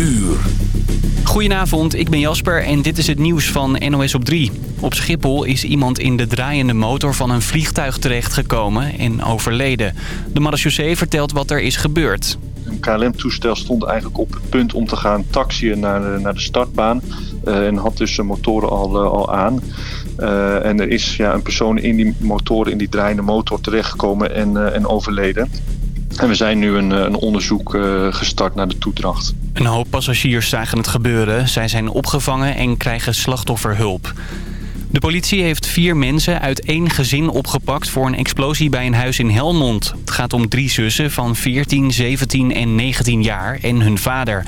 uur. Goedenavond, ik ben Jasper en dit is het nieuws van NOS op 3. Op Schiphol is iemand in de draaiende motor van een vliegtuig terechtgekomen en overleden. De marechaussee vertelt wat er is gebeurd. Een KLM-toestel stond eigenlijk op het punt om te gaan taxiën naar de, naar de startbaan. Uh, en had dus zijn motoren al, uh, al aan. Uh, en er is ja, een persoon in die motoren, in die draaiende motor terechtgekomen en, en overleden. En we zijn nu een, een onderzoek gestart naar de toedracht. Een hoop passagiers zagen het gebeuren. Zij zijn opgevangen en krijgen slachtofferhulp. De politie heeft vier mensen uit één gezin opgepakt voor een explosie bij een huis in Helmond. Het gaat om drie zussen van 14, 17 en 19 jaar en hun vader.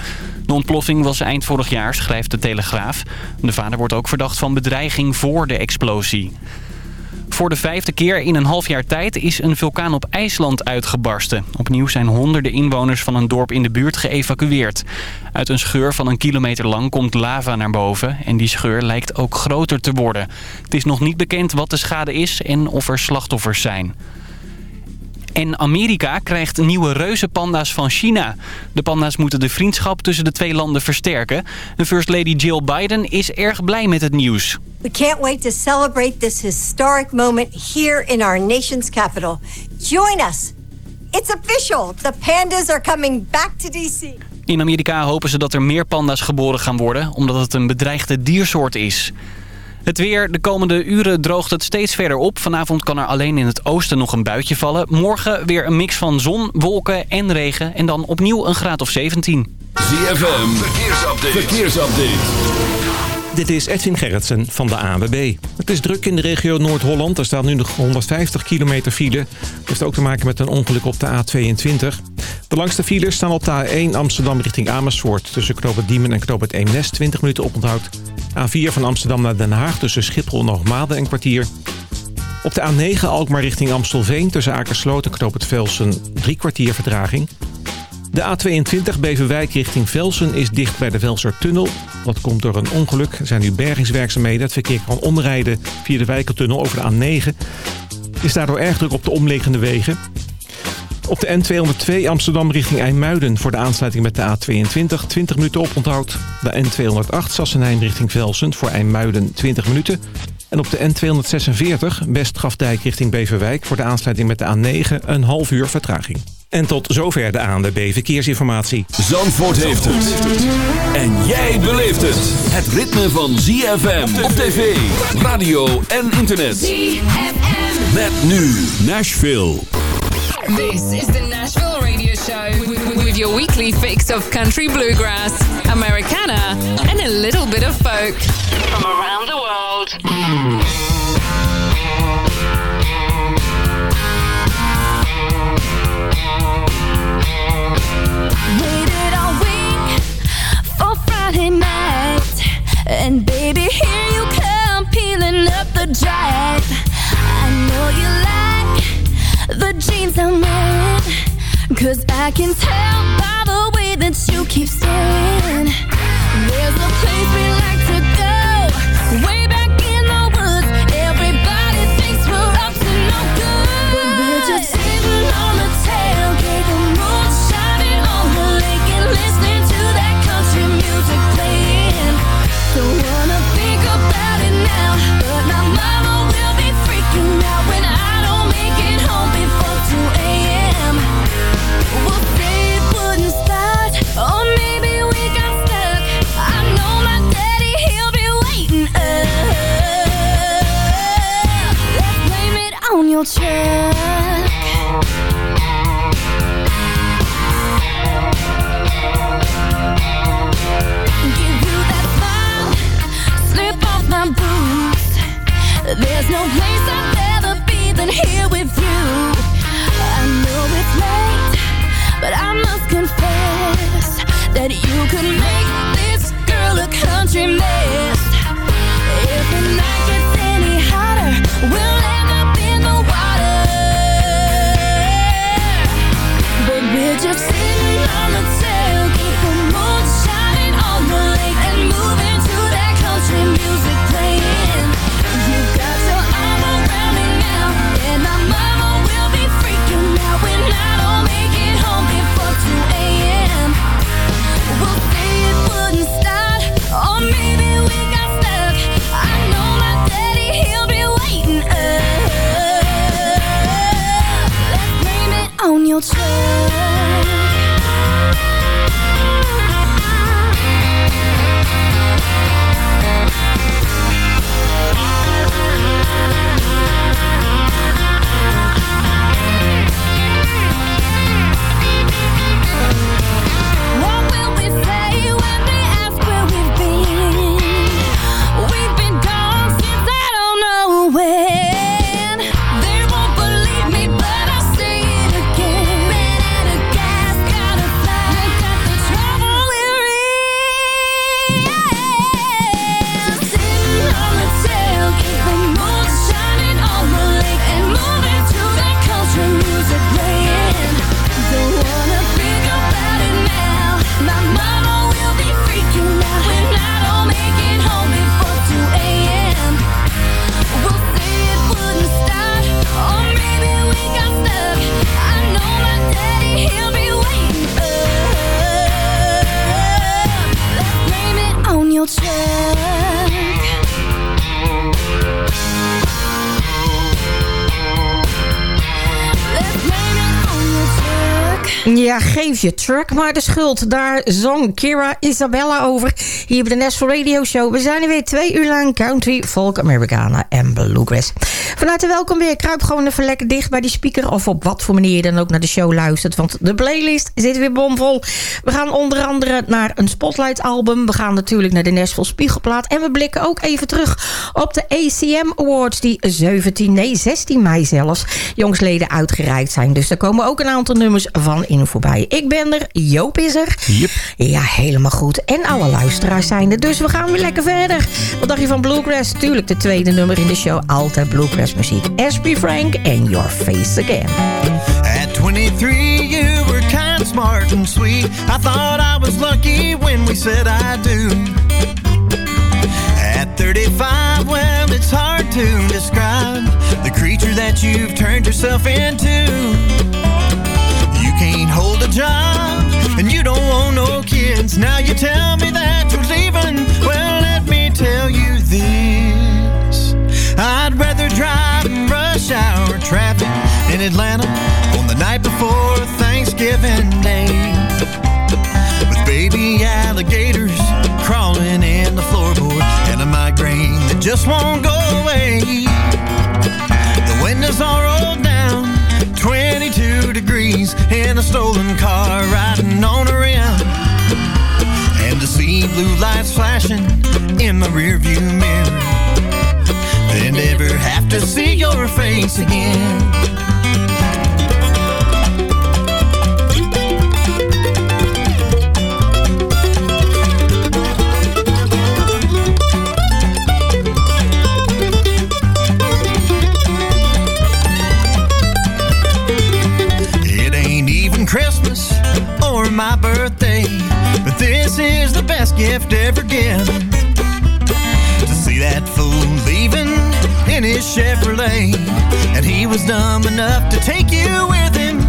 De ontploffing was eind vorig jaar, schrijft de Telegraaf. De vader wordt ook verdacht van bedreiging voor de explosie. Voor de vijfde keer in een half jaar tijd is een vulkaan op IJsland uitgebarsten. Opnieuw zijn honderden inwoners van een dorp in de buurt geëvacueerd. Uit een scheur van een kilometer lang komt lava naar boven en die scheur lijkt ook groter te worden. Het is nog niet bekend wat de schade is en of er slachtoffers zijn. En Amerika krijgt nieuwe reuzenpanda's van China. De panda's moeten de vriendschap tussen de twee landen versterken. En First Lady Jill Biden is erg blij met het nieuws. We can't wait to celebrate this historic moment here in our nation's capital. Join us. It's official. The pandas are coming back to DC. In Amerika hopen ze dat er meer panda's geboren gaan worden... omdat het een bedreigde diersoort is. Het weer. De komende uren droogt het steeds verder op. Vanavond kan er alleen in het oosten nog een buitje vallen. Morgen weer een mix van zon, wolken en regen. En dan opnieuw een graad of 17. ZFM. Verkeersupdate. Verkeersupdate. Dit is Edwin Gerritsen van de ANWB. Het is druk in de regio Noord-Holland. Er staat nu nog 150 kilometer file. Dat heeft ook te maken met een ongeluk op de A22. De langste files staan op de A1 Amsterdam richting Amersfoort. Tussen Knoop Diemen en Knoop het Eemnes 20 minuten oponthoud. A4 van Amsterdam naar Den Haag tussen Schiphol en Hoogmade een kwartier. Op de A9 Alkmaar richting Amstelveen tussen Akersloot en Knoop het Velsen drie kwartier vertraging. De A22 Beverwijk richting Velsen is dicht bij de Velsertunnel. Dat komt door een ongeluk. Er zijn nu bergingswerkzaamheden. Het verkeer kan omrijden via de Wijkertunnel over de A9. Het is daardoor erg druk op de omliggende wegen. Op de N202 Amsterdam richting IJmuiden voor de aansluiting met de A22 20 minuten oponthoud. De N208 Sassenheim richting Velsen voor IJmuiden 20 minuten. En op de N246 Westgrafdijk richting Beverwijk voor de aansluiting met de A9 een half uur vertraging. En tot zover de ANWB Verkeersinformatie. Zandvoort heeft het. En jij beleeft het. Het ritme van ZFM op tv, radio en internet. ZFM. Met nu Nashville. This is the Nashville Radio Show. With your weekly fix of country bluegrass, Americana and a little bit of folk. From around the world. Mm. Waited all week for Friday night And baby, here you come, peeling up the drive. I know you like the jeans I'm wearing. Cause I can tell by the way that you keep staring. There's a place we like to go, maar de schuld. Daar zong Kira Isabella over. Hier bij de Nashville Radio Show. We zijn er weer twee uur lang country, folk, Americana en bluegrass. Van harte welkom weer. Kruip gewoon even lekker dicht bij die speaker... of op wat voor manier je dan ook naar de show luistert. Want de playlist zit weer bomvol. We gaan onder andere naar een Spotlight album. We gaan natuurlijk naar de Nashville Spiegelplaat. En we blikken ook even terug op de ACM Awards... die 17, nee 16 mei zelfs, jongsleden uitgereikt zijn. Dus daar komen ook een aantal nummers van in voorbij. Ik ben er, Joop is er. Yep. Ja, helemaal goed. En alle luisteraars zijn er. Dus we gaan weer lekker verder. Wat dacht je van Bluegrass? Tuurlijk de tweede nummer in de show. Altijd Bluegrass muziek. Ashby Frank en Your Face Again. At 23 you were kind, smart and sweet. I thought I was lucky when we said I do. At 35, well, it's hard to describe the creature that you've turned yourself into. Hold a job, and you don't want no kids. Now you tell blue lights flashing in my rearview mirror. Then never have to see your face again. This is the best gift ever given. To see that fool leaving in his Chevrolet, and he was dumb enough to take you with him.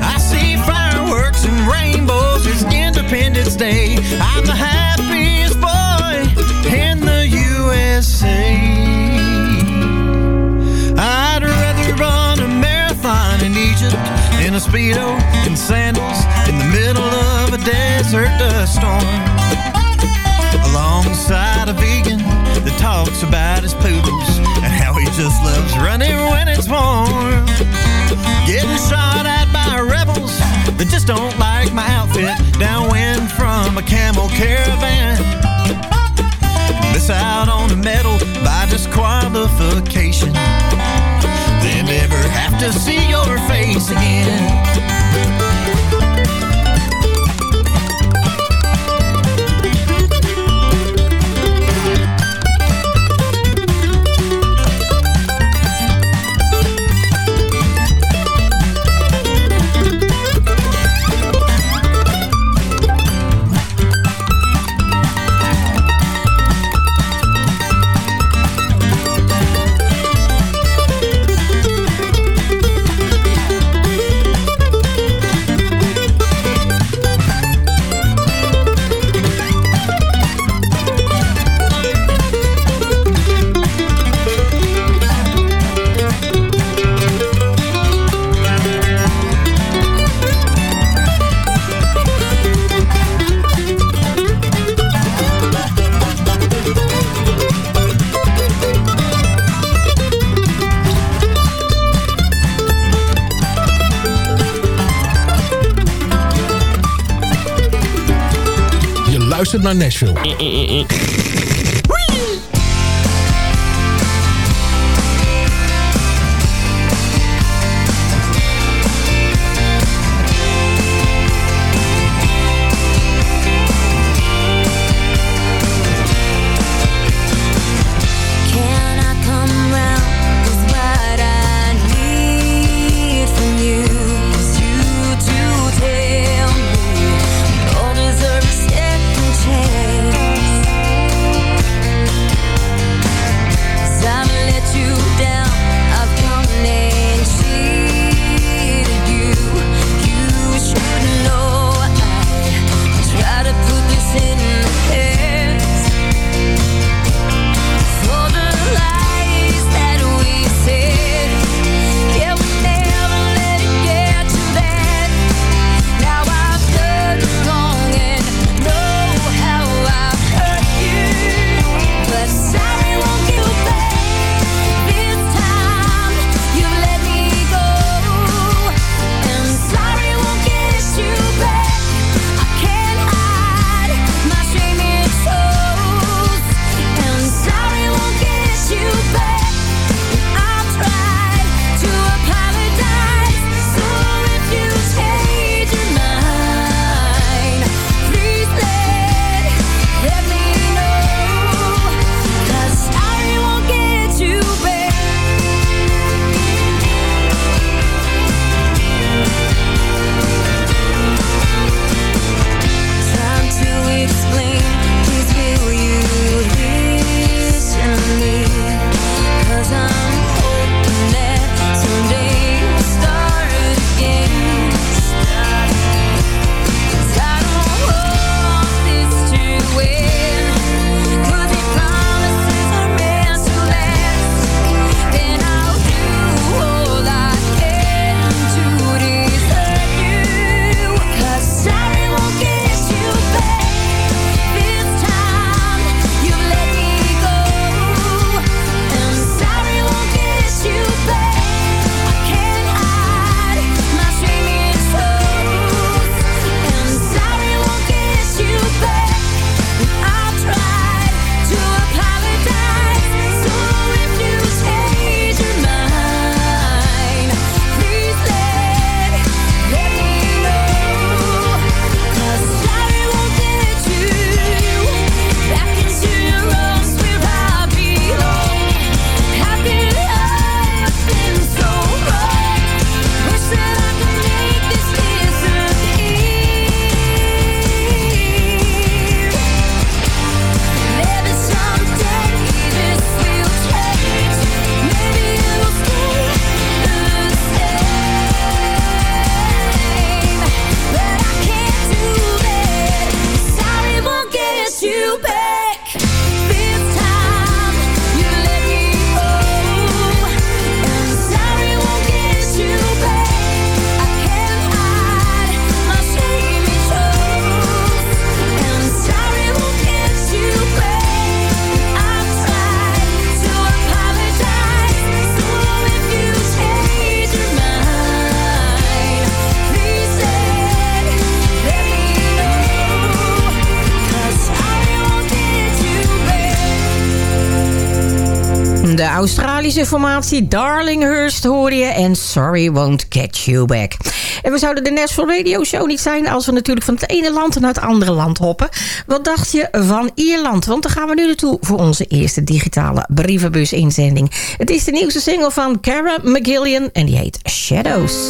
I see fireworks and rainbows. It's Independence Day. I'm the happiest boy in the USA. I'd rather run a marathon in Egypt in a Speedo and sandals in the middle of a desert dust storm. Alongside a vegan that talks about his poodles and how he just loves running when it's warm. Getting shot at by rebels that just don't like my outfit downwind from a camel caravan miss out on the medal by disqualification. They never have to see once again. Naar Nashville. Eh, eh, eh, Deze formatie Darlinghurst hoor je en Sorry Won't catch You Back. En we zouden de Nashville Radio Show niet zijn als we natuurlijk van het ene land naar het andere land hoppen. Wat dacht je van Ierland? Want daar gaan we nu naartoe voor onze eerste digitale brievenbus inzending. Het is de nieuwste single van Cara McGillian en die heet Shadows.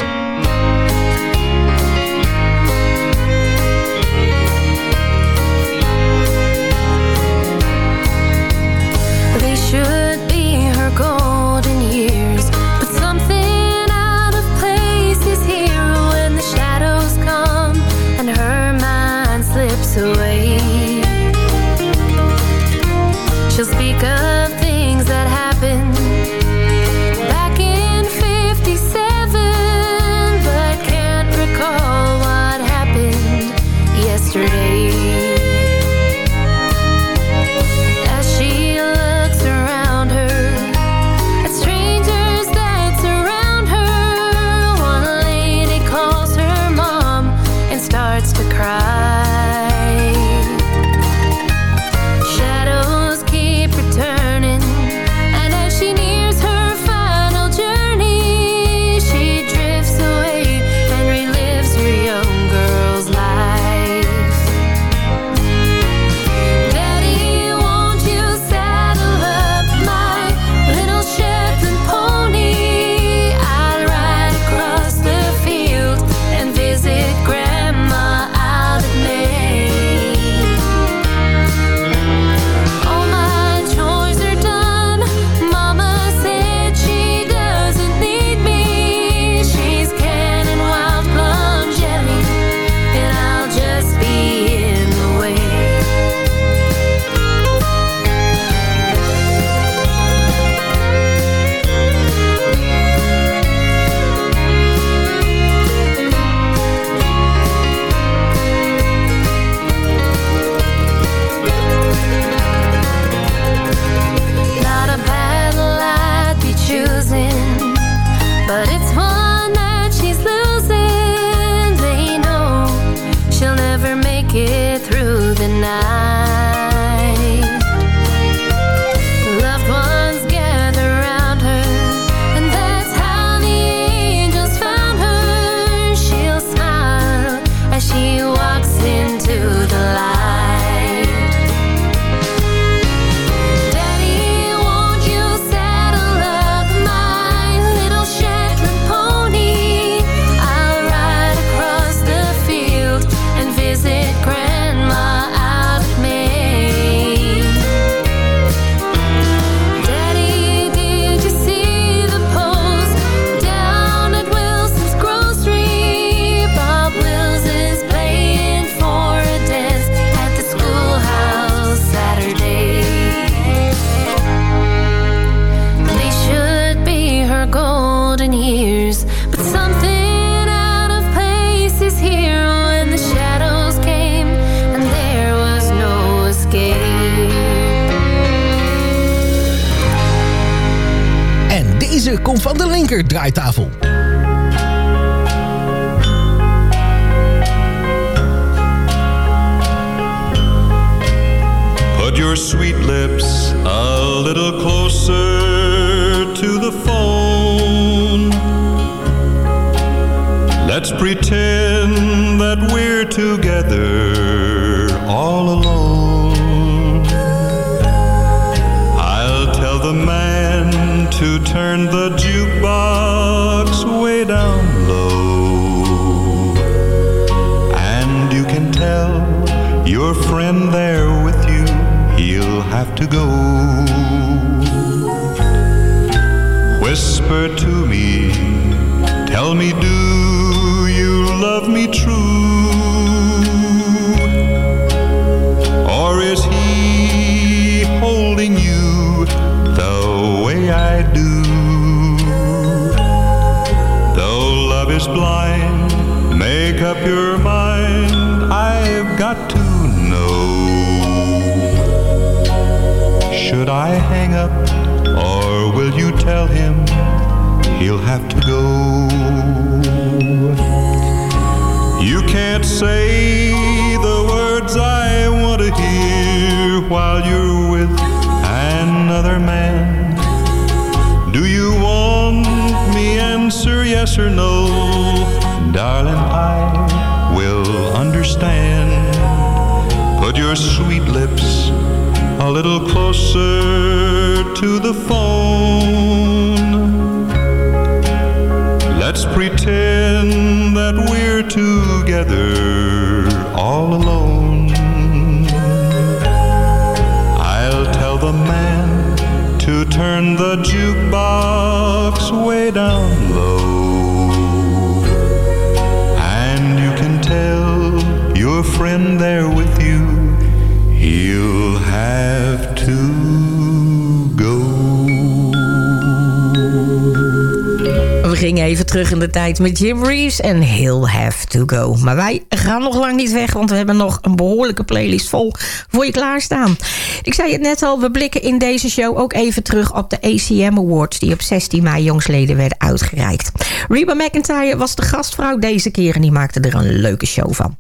Terug in de tijd met Jim Reeves en He'll Have To Go. Maar wij gaan nog lang niet weg, want we hebben nog een behoorlijke playlist vol voor je klaarstaan. Ik zei het net al, we blikken in deze show ook even terug op de ACM Awards... die op 16 mei jongsleden werden uitgereikt. Reba McIntyre was de gastvrouw deze keer en die maakte er een leuke show van.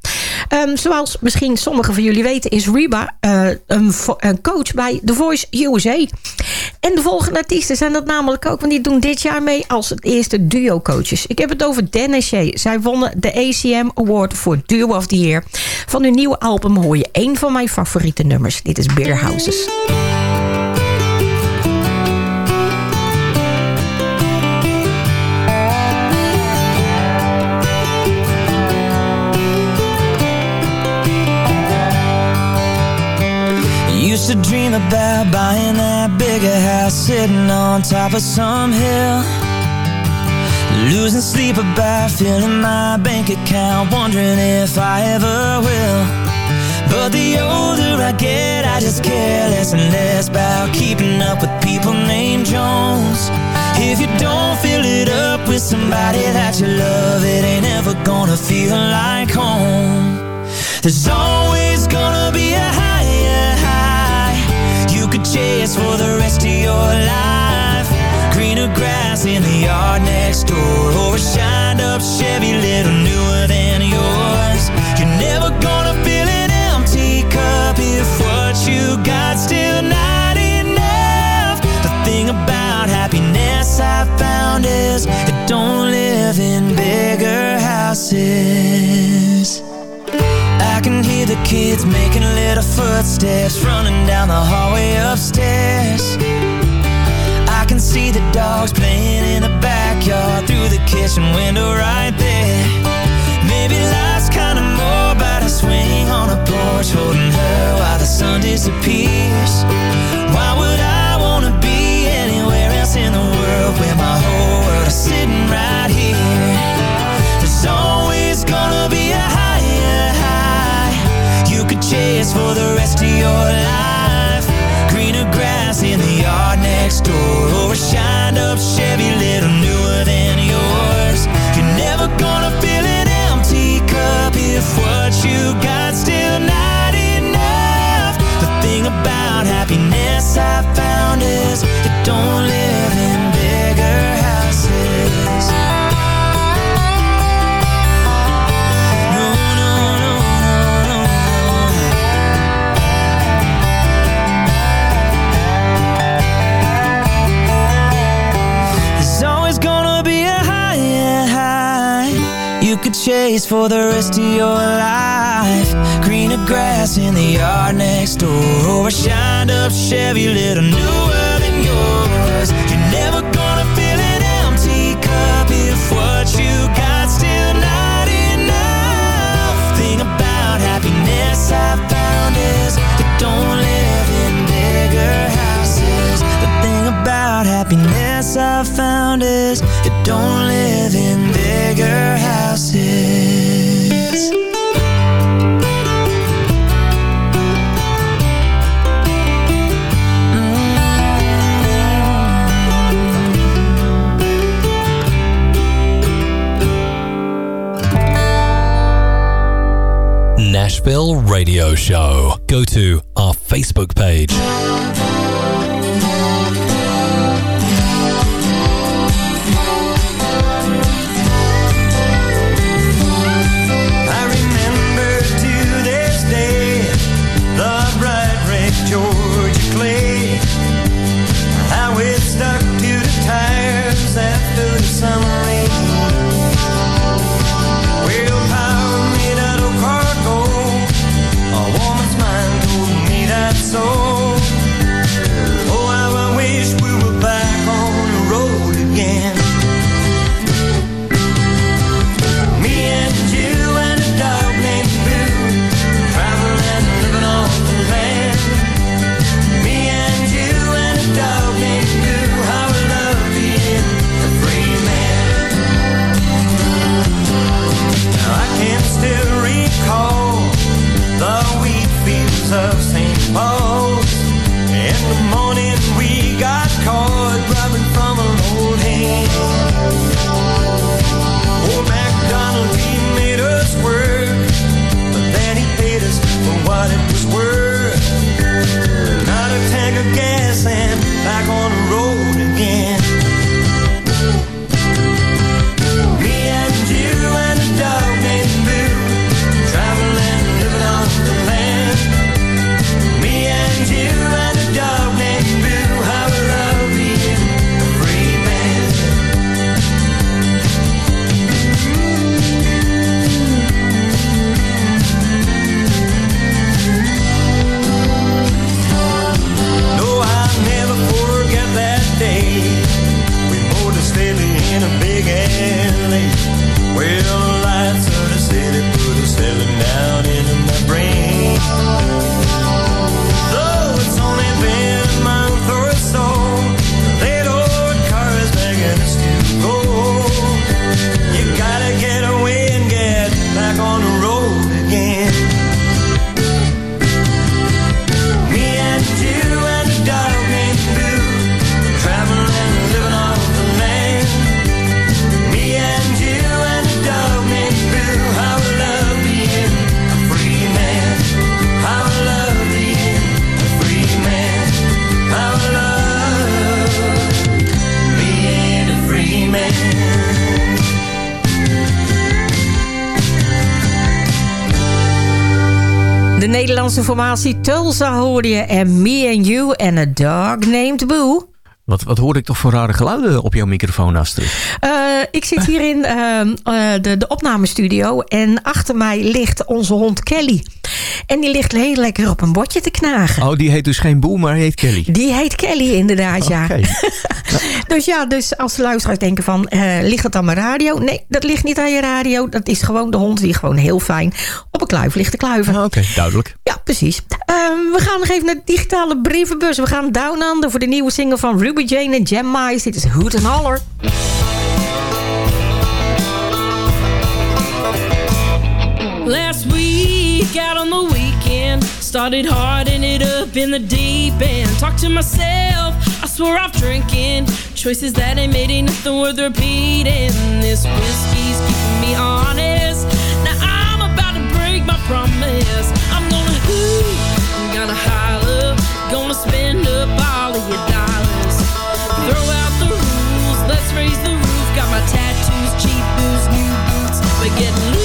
Um, zoals misschien sommigen van jullie weten is Reba uh, een, een, coach bij The Voice USA. En de volgende artiesten zijn dat namelijk ook, want die doen dit jaar mee als eerste duo-coaches. Ik heb het over en Shay. Zij wonnen de ACM Award voor Duo of the Year. Van hun nieuwe album hoor je een van mijn favoriete nummers. Dit is Beer Houses. About buying that bigger house Sitting on top of some hill. Losing sleep about filling my bank account Wondering if I ever will. But the older I get I just care less and less About keeping up with people named Jones. If you don't fill it up with somebody that you love It ain't ever gonna feel like home. There's always gonna be a You could chase for the rest of your life. Greener grass in the yard next door. Or a shined up Chevy little newer than yours. You're never gonna fill an empty cup If what you got still not enough. The thing about happiness I found is It don't live in bigger houses I can hear the kids making little footsteps Running down the hallway upstairs. I can see the dogs playing in the backyard Through the kitchen window right there. Maybe life's kinda more about a swing on a porch Holding her while the sun disappears. Why would I wanna be anywhere else in the world Where my whole world is sitting right door chase for the rest of your life. Greener grass in the yard next door. Or a shined up Chevy little newer than yours. You're never gonna fill an empty cup If what you got still not enough. Thing about happiness I found is It don't live in bigger houses. The thing about happiness I found is It don't live in bigger houses Bill Radio Show. Go to our Facebook page. Nederlandse formatie Tulsa hoorde je en Me and You and a Dog Named Boo. Wat, wat hoorde ik toch voor rare geluiden op jouw microfoon, Astrid? Eh, ik zit hier in ehm, eh, de, de opnamestudio en achter mij ligt onze hond Kelly. En die ligt heel lekker op een bordje te knagen. Oh, die heet dus geen Boe, maar heet Kelly. Die heet Kelly inderdaad, ja. Oké. dus ja, dus als de luisteraars denken van, eh, ligt het aan mijn radio? Nee, dat ligt niet aan je radio. Dat is gewoon de hond die gewoon heel fijn op een kluif ligt te kluiven. Ah, Oké, duidelijk. Ja, precies. Ehm, we gaan nog even naar de digitale brievenbus. We gaan Down Under voor de nieuwe single van Ruby Jane en Jem Mice. Dit is Hoot and Holler. Last week, out on the weekend, started hard, ended up in the deep end. Talked to myself, I swore off drinking. Choices that ain't made ain't nothing worth repeating. This whiskey's keeping me honest. Now I'm about to break my promise. I'm gonna hoo, I'm gonna holler, gonna spend up all of your dollars. Throw out the rules, let's raise the roof. Got my tattoos, cheap booze, new boots. We're getting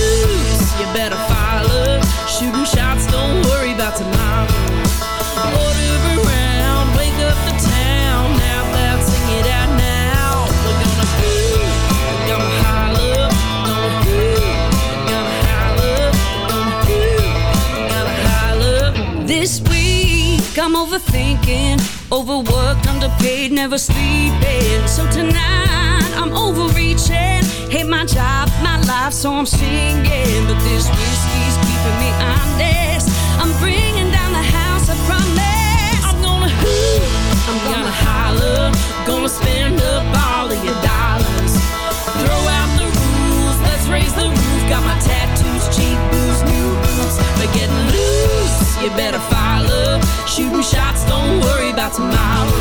overthinking, overworked, underpaid, never sleeping. So tonight I'm overreaching, hate my job, my life, so I'm singing. But this whiskey's keeping me honest. I'm bringing down the house, I promise. I'm gonna hoo, I'm gonna holler, gonna spend up all of your dollars. Throw out the rules, let's raise the roof. Got my tattoos, cheap booze, new boots. We're getting loose, you better follow. Shooting shots, don't worry about tomorrow.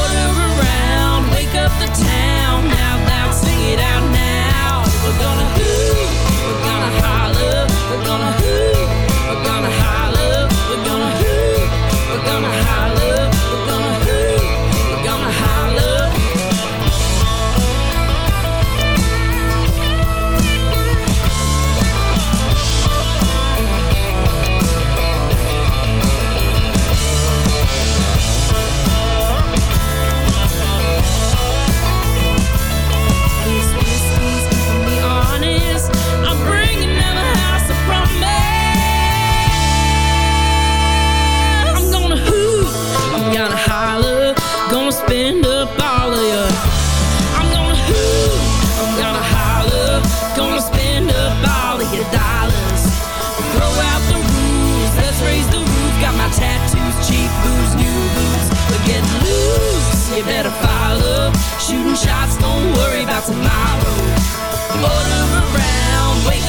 Order around, wake up the town. Now loud, sing it out now. We're gonna hoo, we're gonna holler, we're gonna hoo, we're gonna holler, we're gonna Radio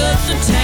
such a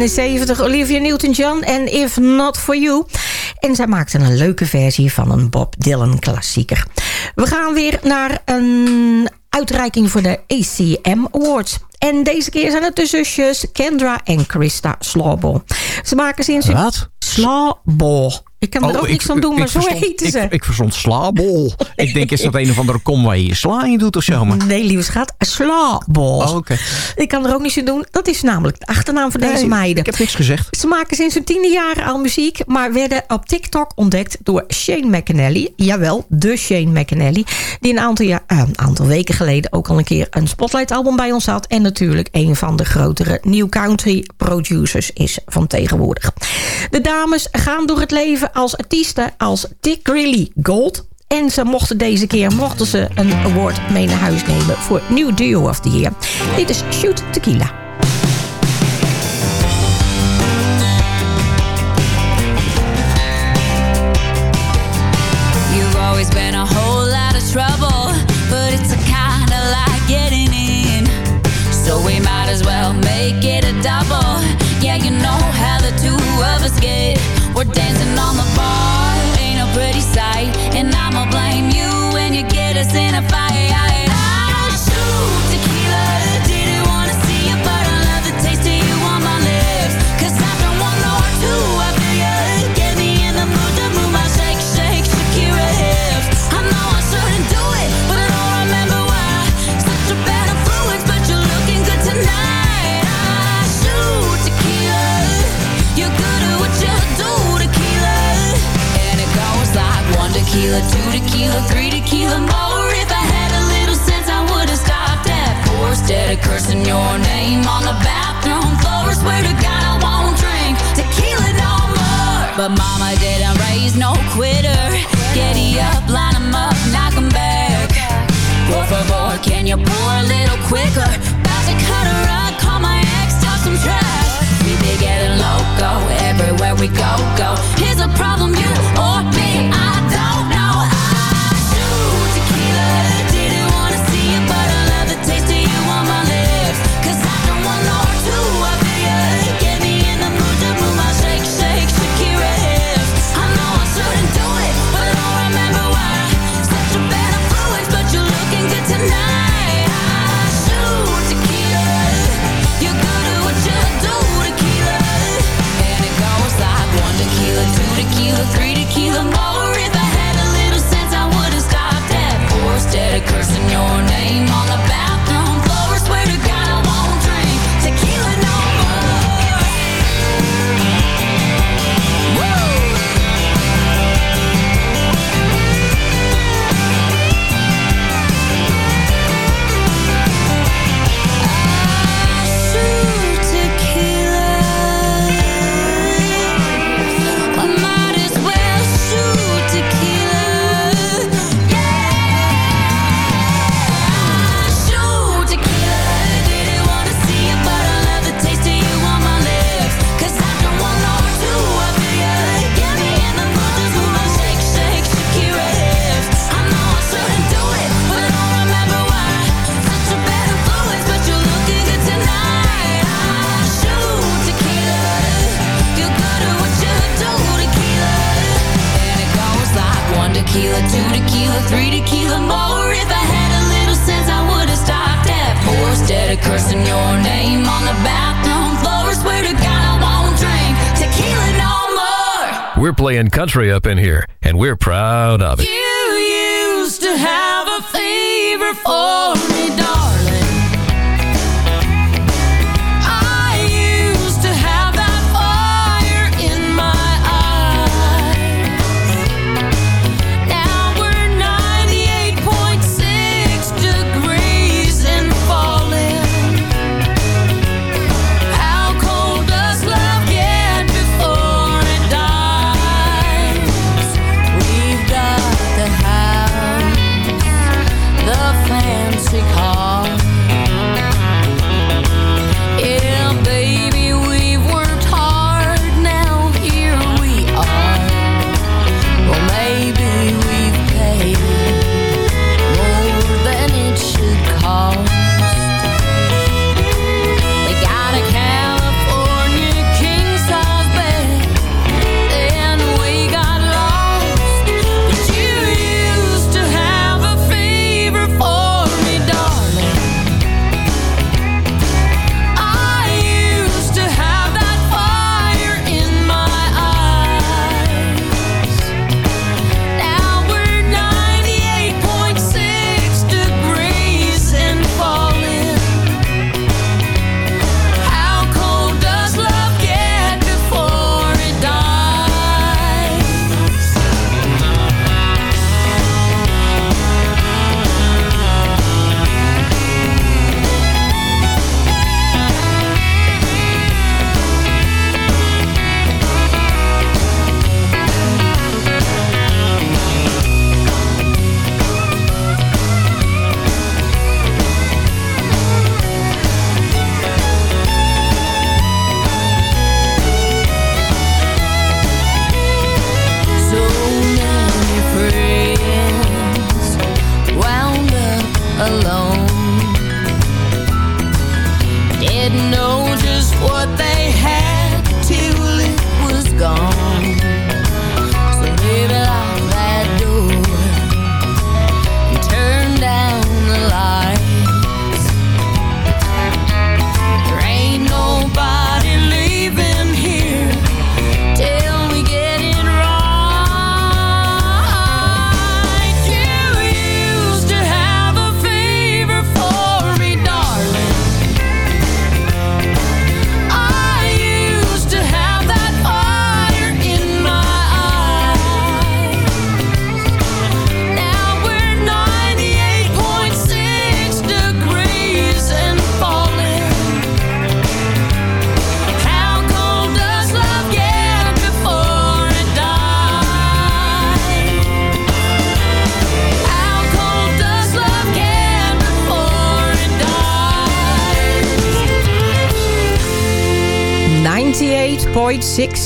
1971, Olivia Newton-John en If Not For You. En zij maakte een leuke versie van een Bob Dylan klassieker. We gaan weer naar een uitreiking voor de ACM Awards. En deze keer zijn het de zusjes Kendra en Krista Slawball. Ze maken sinds... Wat? Slawball. Ik kan er ook niks aan doen, maar zo verstond- heten ik, ze. Ik verzond slaabol. ik denk, is dat een of andere kom waar je je sla in doet of zo? Maar... Nee, lieve schat, Slawball. Oh, oké. Ik kan er ook niets aan doen. Dat is namelijk de achternaam van deze meiden. Ik heb niks gezegd. Ze maken sinds hun tiende jaren al muziek... maar werden op TikTok ontdekt door Shane McAnally. Jawel, de Shane McAnally. Die een aantal, jaar, eh, een aantal weken geleden ook al een keer een Spotlight-album bij ons had. En natuurlijk een van de grotere new country producers is van tegenwoordig. De dames gaan door het leven als artiesten als Dick Greeley Gold... En ze mochten deze keer mochten ze een award mee naar huis nemen voor New Duo of the Year. Dit is Shoot Tequila. You've always been a whole lot of trouble, but it's kind of like getting in. So we might as well make it a double. Yeah, you know how the two of us get. We're dancing tequila, two tequila, three tequila more. If I had a little sense, I would have stopped at four. Instead of cursing your name on the bathroom floor, I swear to God I won't drink tequila no more. But mama didn't raise no quitter. Giddy up, line em up, knock em back. Por favor, can you pour a little quicker? About to cut a rug, call my ex, talk some trash. We be getting loco everywhere we go, go. Here's a problem you Two tequila, three tequila more. If I had a little sense, I would have stopped at four. Instead of cursing your name on the bathroom floor, swear to God I won't drink tequila no more. We're playing country up in here, and we're proud of it. You used to have a fever for me.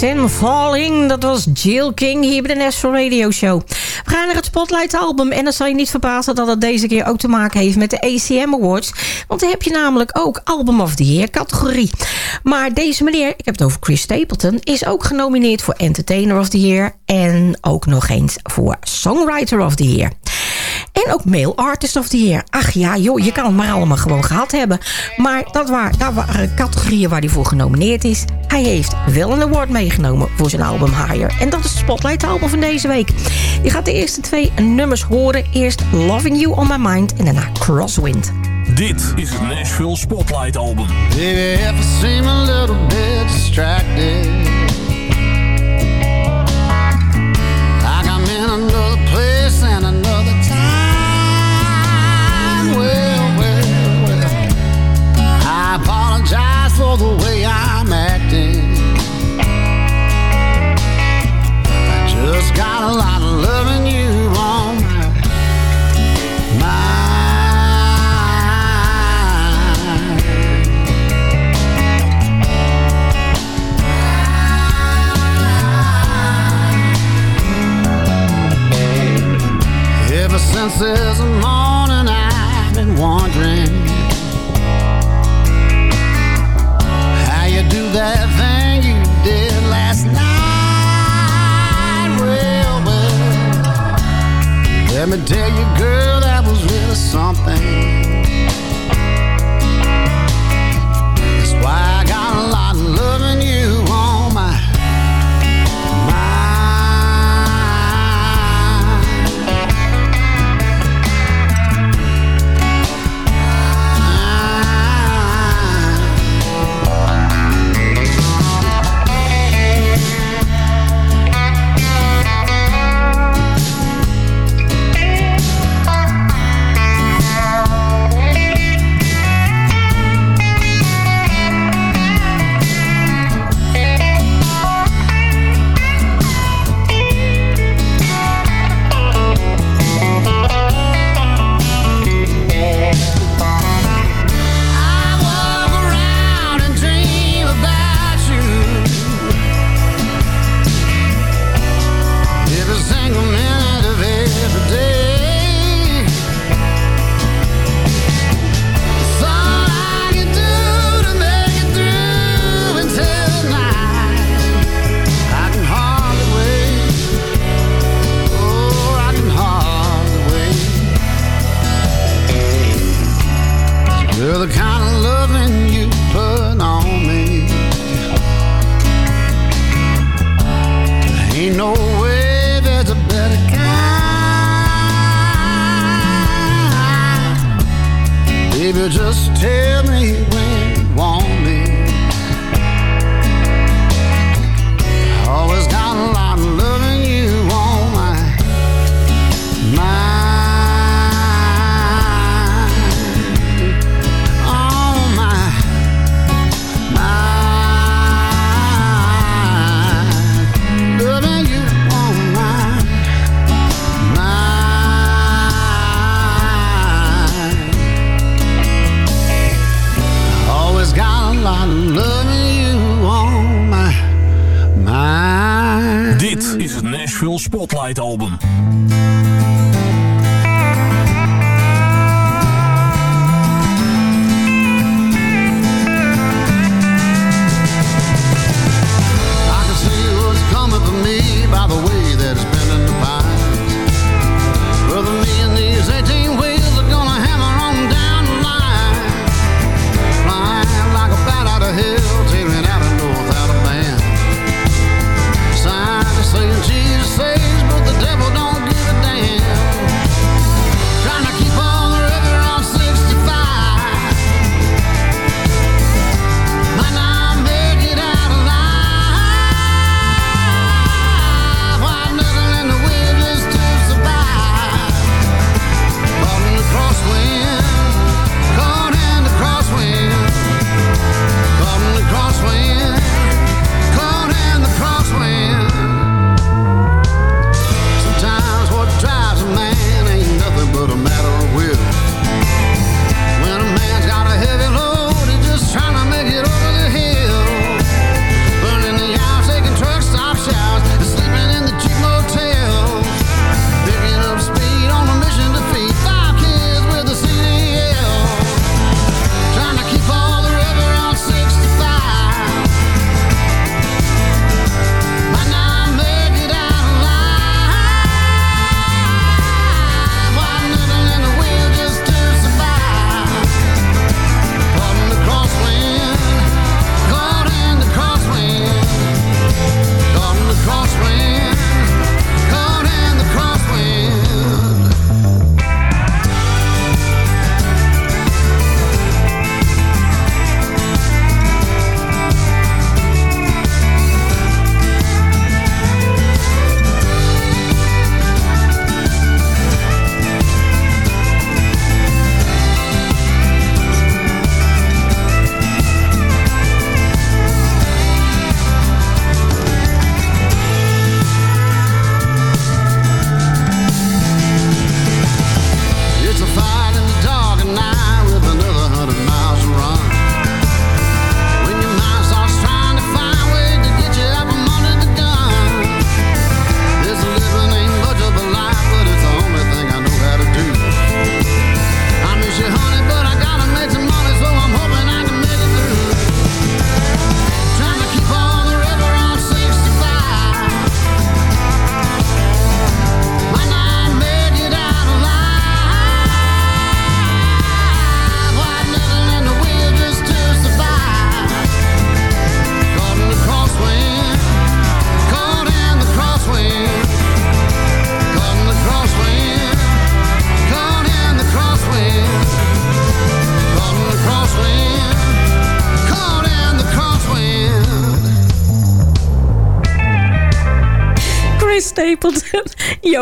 And Falling. Dat was Jill King hier bij de National Radio Show. We gaan naar het Spotlight album. En dan zal je niet verbazen dat het deze keer ook te maken heeft met de ACM Awards. Want dan heb je namelijk ook Album of the Year categorie. Maar deze meneer, ik heb het over Chris Stapleton... is ook genomineerd voor Entertainer of the Year. En ook nog eens voor Songwriter of the Year. En ook Male Artist of the Year. Ach ja, joh, je kan het maar allemaal gewoon gehad hebben. Maar dat waren, dat waren categorieën waar hij voor genomineerd is. Hij heeft wel een award meegenomen voor zijn album Higher. En dat is het Spotlight album van deze week. Je gaat de eerste twee nummers horen. Eerst Loving You On My Mind en daarna Crosswind. Dit is het Nashville Spotlight album. Baby, if I seem a little bit distracted, the way I'm acting. I just got a lot of loving you on my mind. Ever since this morning, I've been wondering that thing you did last night. Let me tell you, girl, that was really something.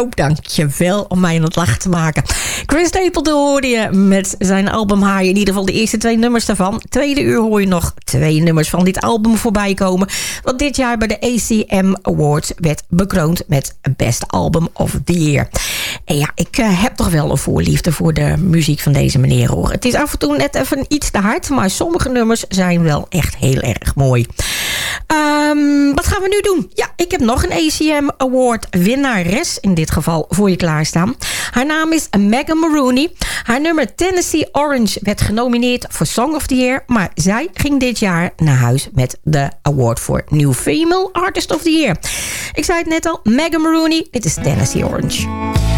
ook dankjewel om mij in het lachen te maken. Chris Stapleton hoorde je met zijn album Haaien. In ieder geval de eerste twee nummers daarvan. Tweede uur hoor je nog twee nummers van dit album voorbij komen. Wat dit jaar bij de ACM Awards werd bekroond met Best Album of the Year. En ja, ik eh, heb toch wel een voorliefde voor de muziek van deze meneer hoor. Het is af en toe net even iets te hard, maar sommige nummers zijn wel echt heel erg mooi. Ehm, wat gaan we nu doen? Ja, ik heb nog een ACM Award winnares in dit geval voor je klaarstaan. Haar naam is Megan haar nummer Tennessee Orange werd genomineerd voor Song of the Year... maar zij ging dit jaar naar huis met de award voor New Female Artist of the Year. Ik zei het net al, Megan Marooney, dit is Tennessee Orange.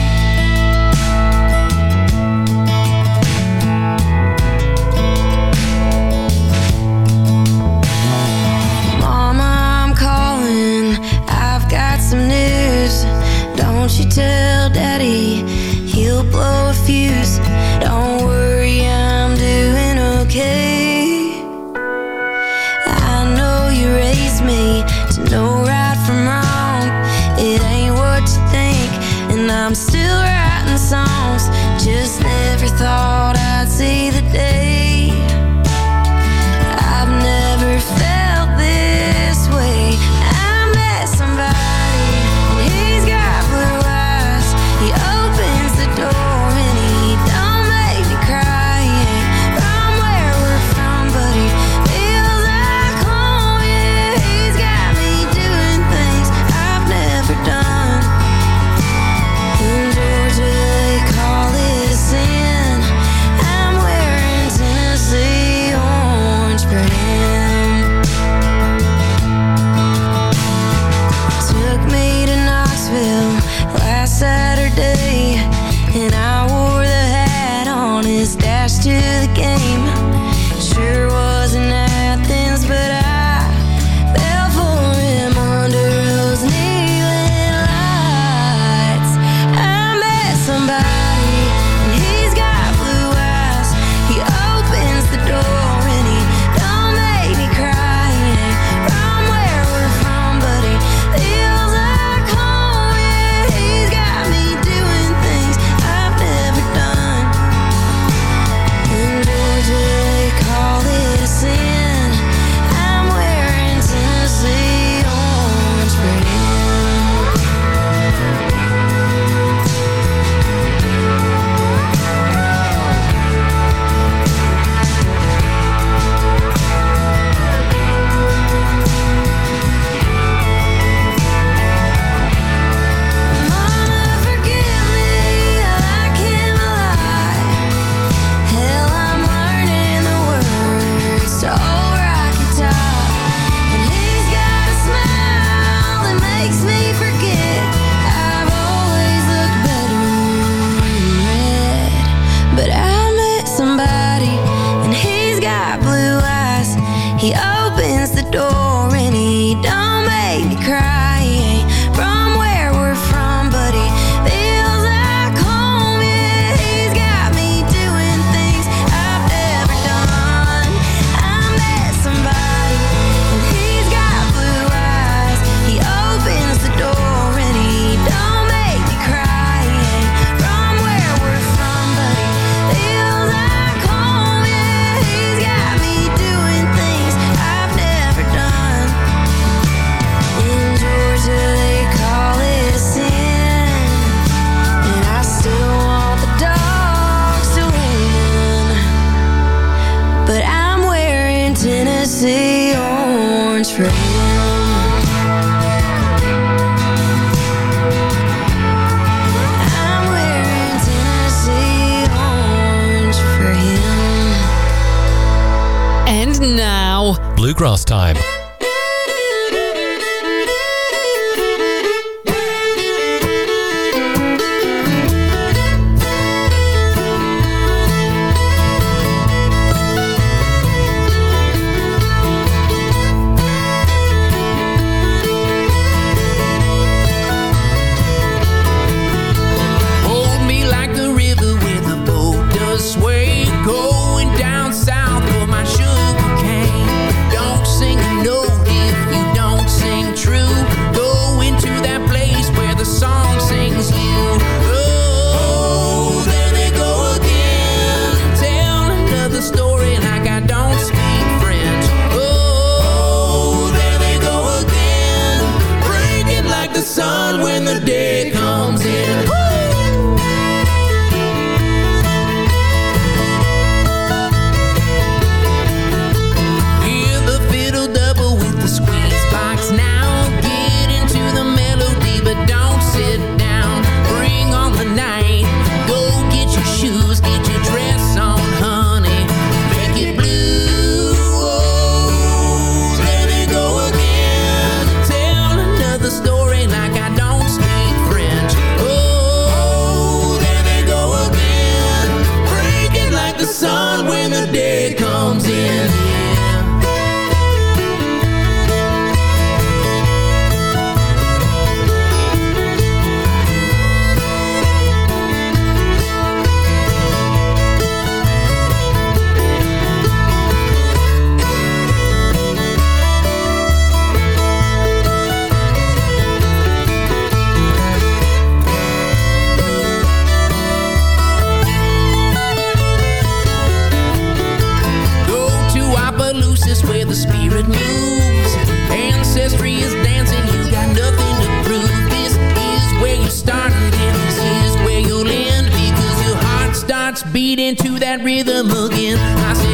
To Opelousas where the spirit moves. Ancestry is dancing, you got nothing to prove. This is where you start and this is where you'll end because your heart starts beating to that rhythm again. I say,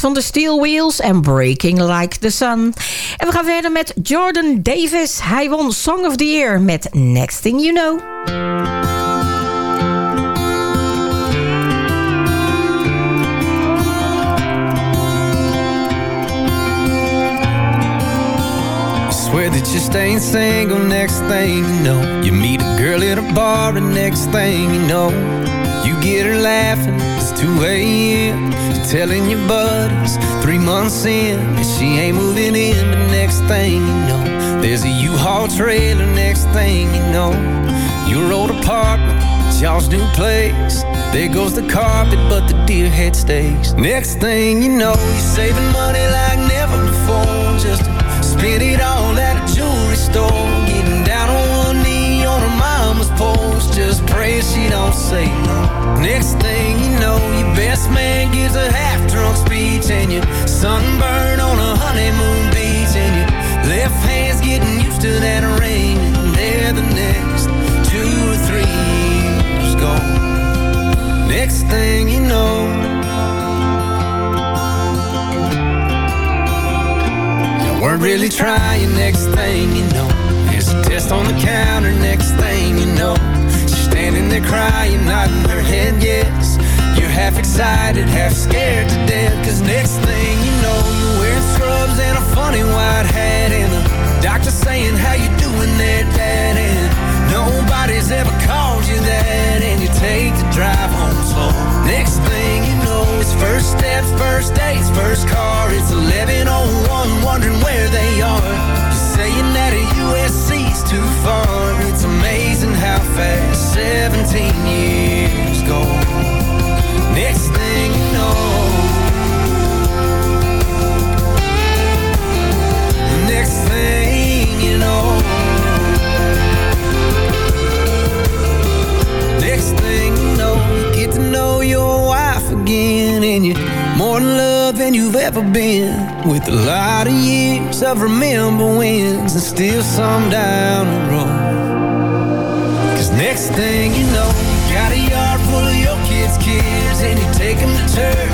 van de Steel Wheels en Breaking Like the Sun. En we gaan verder met Jordan Davis. Hij won Song of the Year met Next Thing You Know. Swear that you staying single next thing you know You meet a girl at a bar and next thing you know You get her laughing, it's 2 a.m. Telling your buddies. Three months in And she ain't moving in. But next thing you know There's a U-Haul trailer. Next thing you know Your old apartment, y'all's new place. There goes the carpet but the deer head stays. Next thing you know You're saving money like never before. Just spend it all at a jewelry store. Getting down on one knee on her mama's porch. Just pray she don't say no. Next thing you know Your best man gives a half-drunk speech And you sunburn on a honeymoon beach And your left hand's getting used to that rain And there the next two or three years gone. Next thing you know You weren't really trying next thing you know. There's a test on the counter next thing you know. She's standing there crying, nodding her head yes You're half excited, half scared to death Cause next thing you know You're wearing scrubs and a funny white hat And the doctor saying how you doing there dad? And nobody's ever called you that And you take the drive home slow. Next thing you know It's first steps, first dates, first car. It's 1101, wondering where they are. You're saying that a USC's too far. It's amazing how fast 17 years go still some down the road. Cause next thing you know her